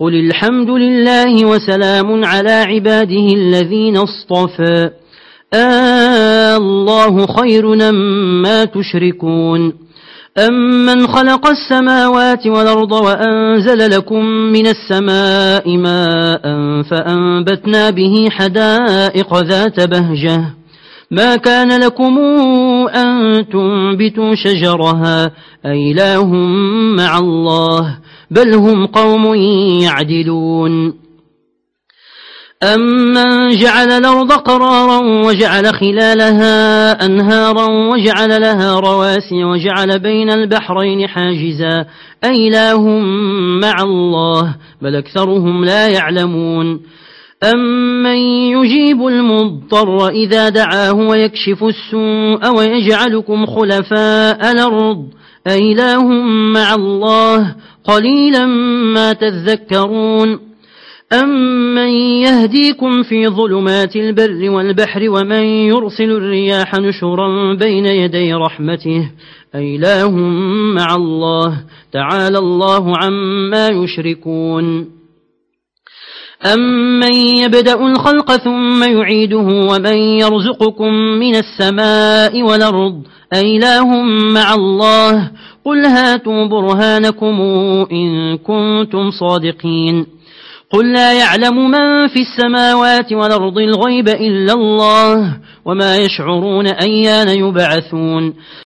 قل الحمد لله وسلام على عباده الذين اصطفى آه الله خير ما تشركون أمن خلق السماوات والأرض وأنزل لكم من السماء ماء فأنبتنا به حدائق ذات بهجة ما كان لكم أن تنبتوا شجرها أيلاه مع الله بل هم قوم يعدلون. أمن جعل الأرض قرارا وجعل خلالها أنهارا وجعل لها رواسي وجعل بين البحرين حاجزا. أيلاه مع الله بل أكثرهم لا يعلمون. أمن يجيب المضطر إذا دعاه ويكشف السوء ويجعلكم خلفاء الأرض أيلاه مع الله قليلا ما تذكرون أمن يهديكم في ظلمات البر والبحر ومن يرسل الرياح نشرا بين يدي رحمته أيلاه مع الله تعالى الله عما يشركون أمن يبدأ الخلق ثم يعيده ومن يرزقكم من السماء والأرض أيلاه مع الله قل هاتوا برهانكم إن كنتم صادقين قل لا يعلم من في السماوات والأرض الغيب إلا الله وما يشعرون أيان يبعثون